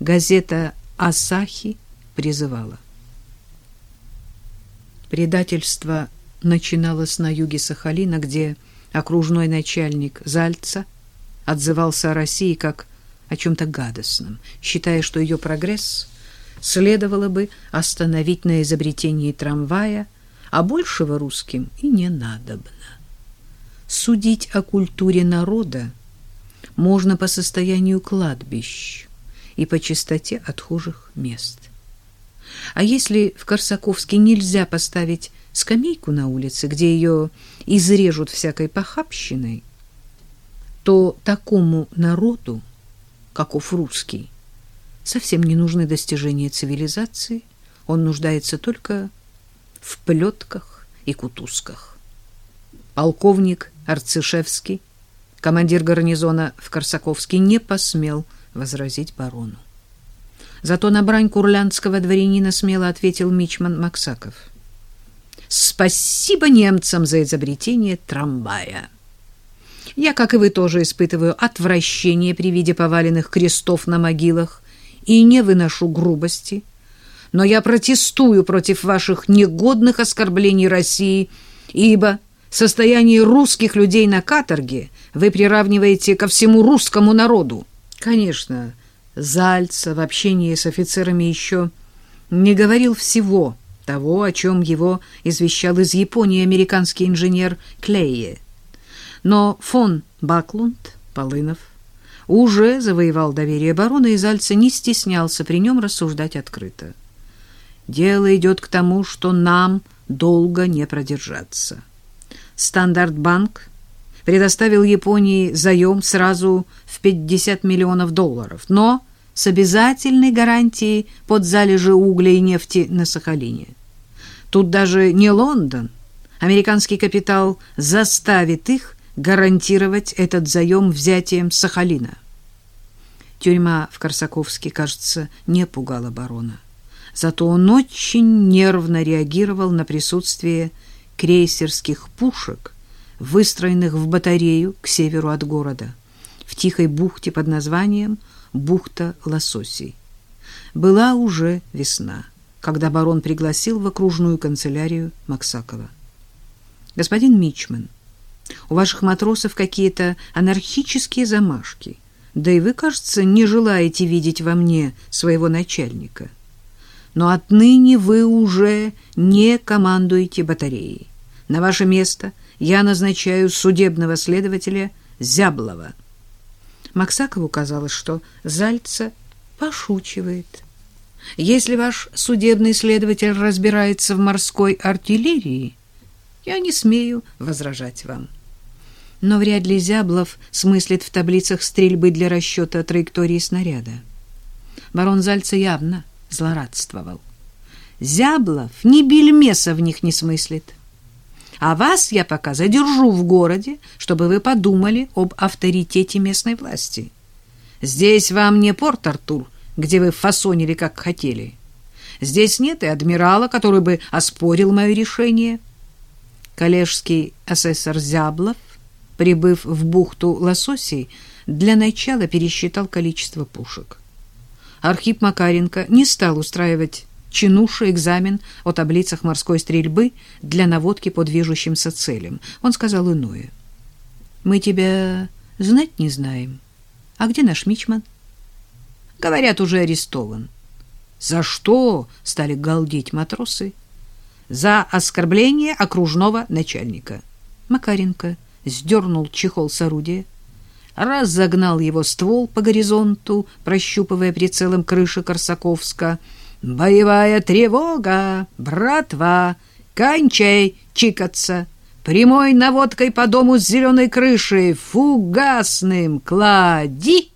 газета «Асахи» призывала. Предательство начиналось на юге Сахалина, где окружной начальник Зальца отзывался о России как о чем-то гадостном, считая, что ее прогресс следовало бы остановить на изобретении трамвая, а большего русским и не надобно. Судить о культуре народа можно по состоянию кладбищ и по чистоте отхожих мест. А если в Корсаковске нельзя поставить скамейку на улице, где ее изрежут всякой похабщиной, то такому народу, каков русский, совсем не нужны достижения цивилизации, он нуждается только в плетках и кутузках. Полковник Арцишевский, командир гарнизона в Корсаковске, не посмел возразить барону. Зато на брань курлянского дворянина смело ответил мичман Максаков. «Спасибо немцам за изобретение трамвая!» Я, как и вы, тоже испытываю отвращение при виде поваленных крестов на могилах и не выношу грубости. Но я протестую против ваших негодных оскорблений России, ибо состояние русских людей на каторге вы приравниваете ко всему русскому народу. Конечно, Зальца в общении с офицерами еще не говорил всего того, о чем его извещал из Японии американский инженер Клейе. Но фон Баклунд, Полынов, уже завоевал доверие барона, и Зальца не стеснялся при нем рассуждать открыто. Дело идет к тому, что нам долго не продержаться. Стандарт-банк предоставил Японии заем сразу в 50 миллионов долларов, но с обязательной гарантией под залежи угля и нефти на Сахалине. Тут даже не Лондон. Американский капитал заставит их гарантировать этот заем взятием Сахалина. Тюрьма в Корсаковске, кажется, не пугала барона. Зато он очень нервно реагировал на присутствие крейсерских пушек, выстроенных в батарею к северу от города, в тихой бухте под названием «Бухта лососей». Была уже весна, когда барон пригласил в окружную канцелярию Максакова. «Господин Мичман, у ваших матросов какие-то анархические замашки, да и вы, кажется, не желаете видеть во мне своего начальника» но отныне вы уже не командуете батареей. На ваше место я назначаю судебного следователя Зяблова. Максакову казалось, что Зальца пошучивает. Если ваш судебный следователь разбирается в морской артиллерии, я не смею возражать вам. Но вряд ли Зяблов смыслит в таблицах стрельбы для расчета траектории снаряда. Барон Зальца явно злорадствовал. Зяблов ни бельмеса в них не смыслит. А вас я пока задержу в городе, чтобы вы подумали об авторитете местной власти. Здесь вам не Порт-Артур, где вы фасонили как хотели. Здесь нет и адмирала, который бы оспорил мое решение. Коллежский асессор Зяблов, прибыв в бухту Лососей, для начала пересчитал количество пушек. Архип Макаренко не стал устраивать чинуша экзамен о таблицах морской стрельбы для наводки по движущимся целям. Он сказал иное. «Мы тебя знать не знаем. А где наш мичман?» «Говорят, уже арестован». «За что?» — стали галдеть матросы. «За оскорбление окружного начальника». Макаренко сдернул чехол с орудия, разогнал его ствол по горизонту, прощупывая прицелом крыши Корсаковска. «Боевая тревога! Братва! Кончай чикаться! Прямой наводкой по дому с зеленой крышей! Фугасным! Клади!»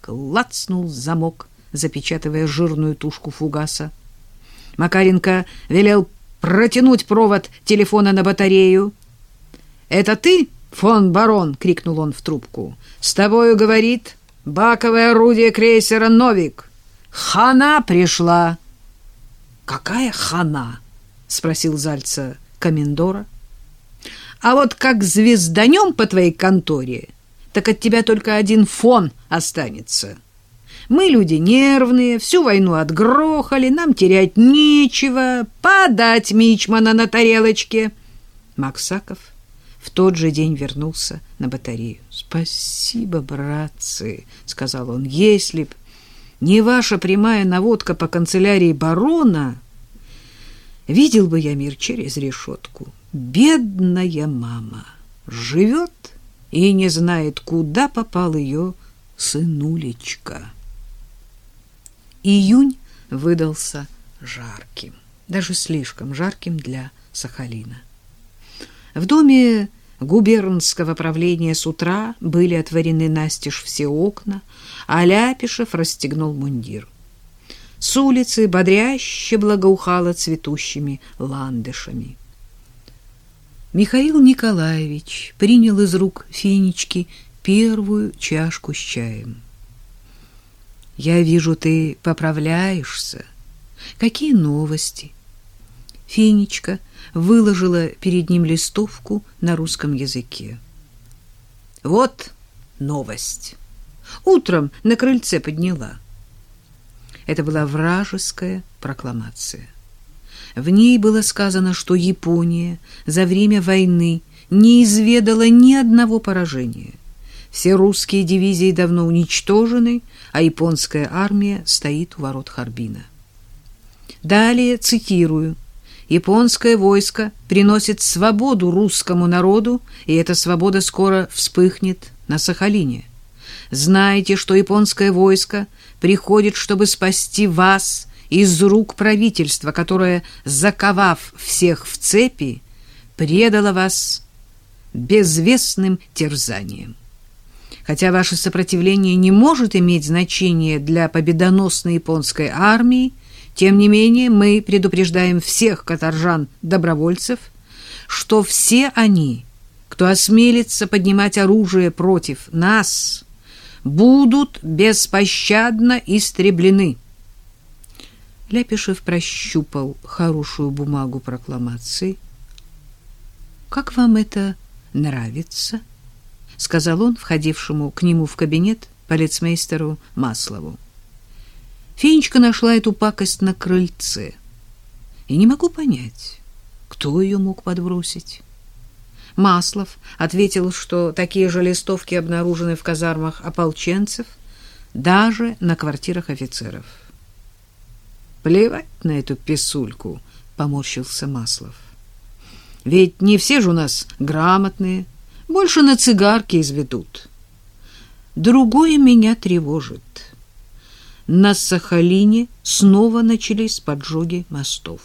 Клацнул замок, запечатывая жирную тушку фугаса. Макаренко велел протянуть провод телефона на батарею. «Это ты?» «Фон барон!» — крикнул он в трубку. «С тобою, — говорит, — баковое орудие крейсера «Новик». Хана пришла!» «Какая хана?» — спросил Зальца комендора. «А вот как звезданем по твоей конторе, так от тебя только один фон останется. Мы люди нервные, всю войну отгрохали, нам терять нечего. Подать мичмана на тарелочке. Максаков в тот же день вернулся на батарею. «Спасибо, братцы», — сказал он, — «если б не ваша прямая наводка по канцелярии барона, видел бы я мир через решетку. Бедная мама живет и не знает, куда попал ее сынулечка». Июнь выдался жарким, даже слишком жарким для Сахалина. В доме губернского правления с утра были отворены настежь все окна, а Ляпишев расстегнул мундир. С улицы бодряще благоухало цветущими ландышами. Михаил Николаевич принял из рук Финички первую чашку с чаем. «Я вижу, ты поправляешься. Какие новости?» Финичка выложила перед ним листовку на русском языке. Вот новость. Утром на крыльце подняла. Это была вражеская прокламация. В ней было сказано, что Япония за время войны не изведала ни одного поражения. Все русские дивизии давно уничтожены, а японская армия стоит у ворот Харбина. Далее цитирую японское войско приносит свободу русскому народу, и эта свобода скоро вспыхнет на Сахалине. Знайте, что японское войско приходит, чтобы спасти вас из рук правительства, которое, заковав всех в цепи, предало вас безвестным терзанием. Хотя ваше сопротивление не может иметь значения для победоносной японской армии, тем не менее, мы предупреждаем всех каторжан-добровольцев, что все они, кто осмелится поднимать оружие против нас, будут беспощадно истреблены. Ляпишев прощупал хорошую бумагу прокламации. «Как вам это нравится?» — сказал он, входившему к нему в кабинет полицмейстеру Маслову. Фенечка нашла эту пакость на крыльце. И не могу понять, кто ее мог подбросить. Маслов ответил, что такие же листовки обнаружены в казармах ополченцев, даже на квартирах офицеров. «Плевать на эту писульку», — поморщился Маслов. «Ведь не все же у нас грамотные, больше на цигарки изведут. Другое меня тревожит» на Сахалине снова начались поджоги мостов.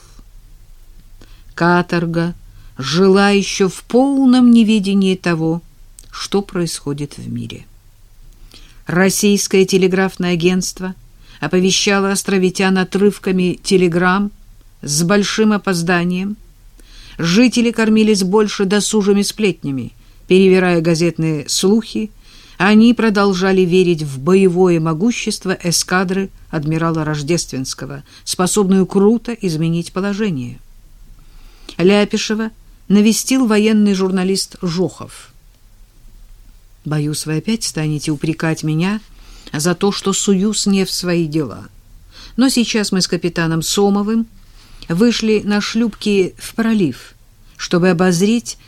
Каторга жила еще в полном неведении того, что происходит в мире. Российское телеграфное агентство оповещало островитян отрывками телеграмм с большим опозданием. Жители кормились больше досужими сплетнями, перевирая газетные слухи они продолжали верить в боевое могущество эскадры адмирала Рождественского, способную круто изменить положение. Ляпишева навестил военный журналист Жохов. «Боюсь, вы опять станете упрекать меня за то, что суюсь не в свои дела. Но сейчас мы с капитаном Сомовым вышли на шлюпки в пролив, чтобы обозреть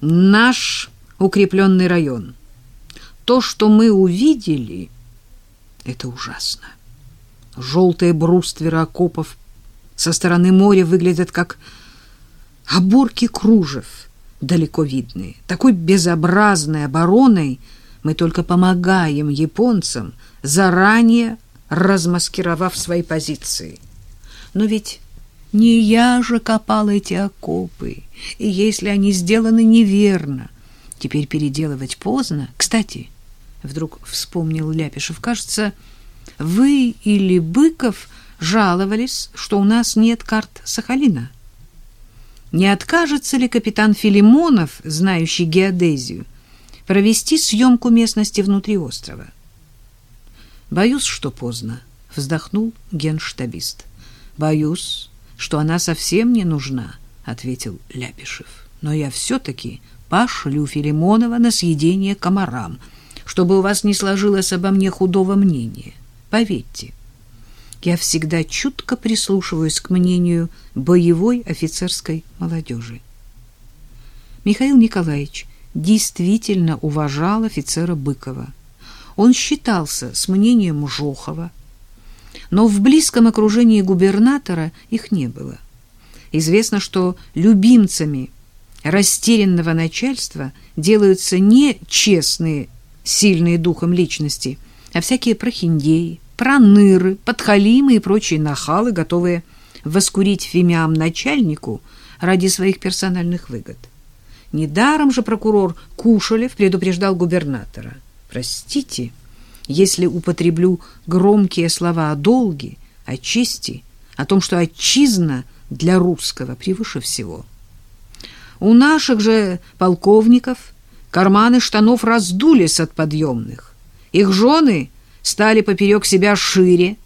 наш укрепленный район». То, что мы увидели, это ужасно. Желтые брустверы окопов со стороны моря выглядят как оборки кружев, далеко видные. Такой безобразной обороной мы только помогаем японцам, заранее размаскировав свои позиции. Но ведь не я же копал эти окопы, и если они сделаны неверно, теперь переделывать поздно. Кстати, вдруг вспомнил Ляпишев. Кажется, вы или Быков жаловались, что у нас нет карт Сахалина. Не откажется ли капитан Филимонов, знающий геодезию, провести съемку местности внутри острова? Боюсь, что поздно, вздохнул генштабист. Боюсь, что она совсем не нужна, ответил Ляпишев. Но я все-таки пошлю Филимонова на съедение комарам — чтобы у вас не сложилось обо мне худого мнения. Поверьте, я всегда чутко прислушиваюсь к мнению боевой офицерской молодежи. Михаил Николаевич действительно уважал офицера Быкова. Он считался с мнением Жохова, но в близком окружении губернатора их не было. Известно, что любимцами растерянного начальства делаются не честные, сильные духом личности, а всякие прохиндеи, проныры, подхалимы и прочие нахалы, готовые воскурить фимиам начальнику ради своих персональных выгод. Недаром же прокурор Кушелев предупреждал губернатора. «Простите, если употреблю громкие слова о долге, о чести, о том, что отчизна для русского превыше всего». У наших же полковников карманы штанов раздулись от подъемных. Их жены стали поперек себя шире,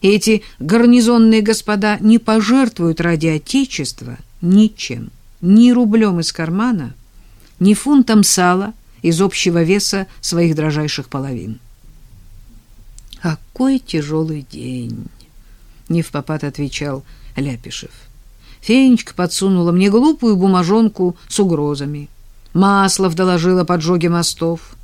эти гарнизонные господа не пожертвуют ради Отечества ничем, ни рублем из кармана, ни фунтом сала из общего веса своих дрожайших половин. «Какой тяжелый день!» — не в попад отвечал Ляпишев. Фенечка подсунула мне глупую бумажонку с угрозами. Маслов доложила поджоги мостов.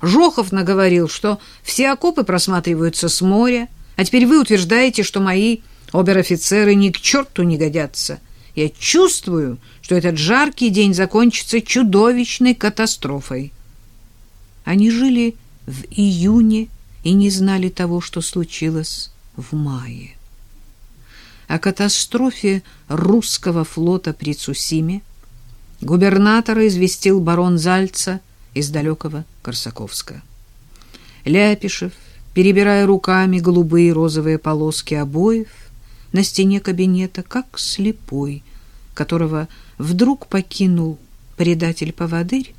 Жохов наговорил, что все окопы просматриваются с моря, а теперь вы утверждаете, что мои обер-офицеры ни к черту не годятся. Я чувствую, что этот жаркий день закончится чудовищной катастрофой. Они жили в июне и не знали того, что случилось в мае о катастрофе русского флота при Цусиме губернатора известил барон Зальца из далекого Корсаковска. Ляпишев, перебирая руками голубые розовые полоски обоев на стене кабинета, как слепой, которого вдруг покинул предатель-поводырь,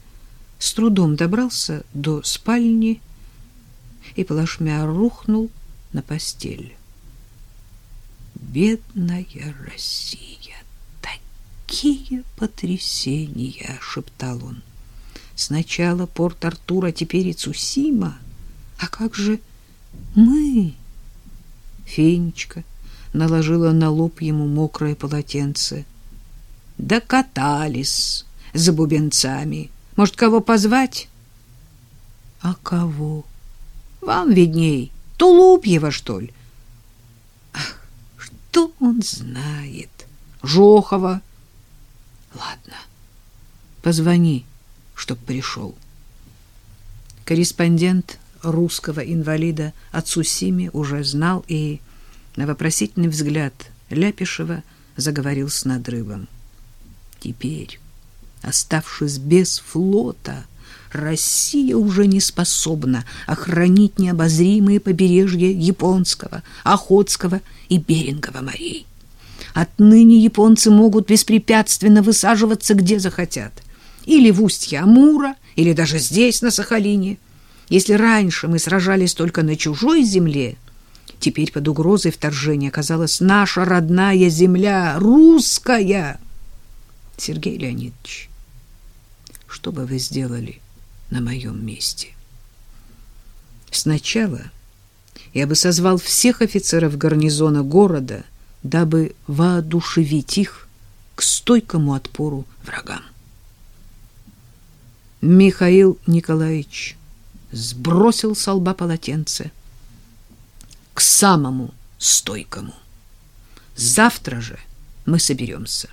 с трудом добрался до спальни и плашмя рухнул на постель. Бедная Россия! Такие потрясения! — шептал он. Сначала порт Артура, теперь и Цусима. А как же мы? Фенечка наложила на лоб ему мокрое полотенце. Докатались за бубенцами. Может, кого позвать? А кого? Вам видней. Тулупьева, что ли? Что он знает? Жохова. Ладно, позвони, чтоб пришел. Корреспондент русского инвалида от Сусими уже знал и на вопросительный взгляд Ляпишева заговорил с надрывом. Теперь, оставшись без флота, Россия уже не способна охранить необозримые побережья Японского, Охотского и Берингового морей. Отныне японцы могут беспрепятственно высаживаться где захотят. Или в устье Амура, или даже здесь, на Сахалине. Если раньше мы сражались только на чужой земле, теперь под угрозой вторжения оказалась наша родная земля, русская. Сергей Леонидович, что бы вы сделали на моем месте? Сначала я бы созвал всех офицеров гарнизона города, дабы воодушевить их к стойкому отпору врагам. Михаил Николаевич сбросил с лба полотенце к самому стойкому. Завтра же мы соберемся.